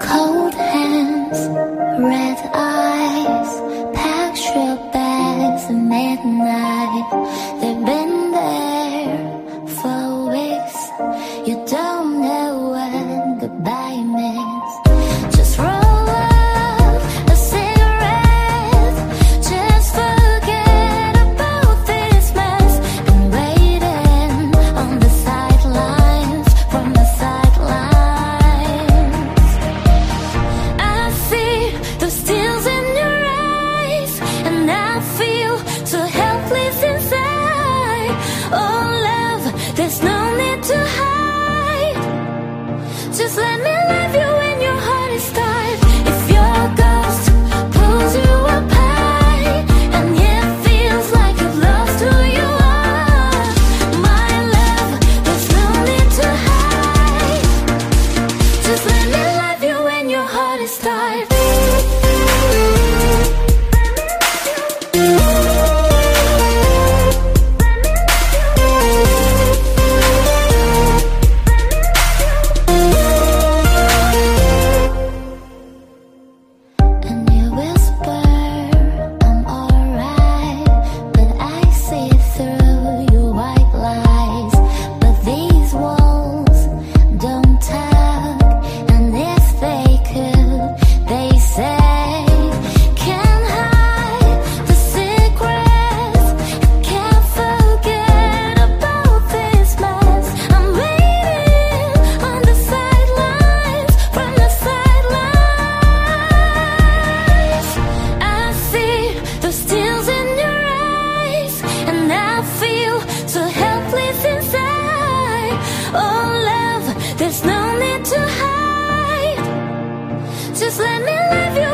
cold hands, red eyes. Oh, love, there's no need to hide. Just let me love you.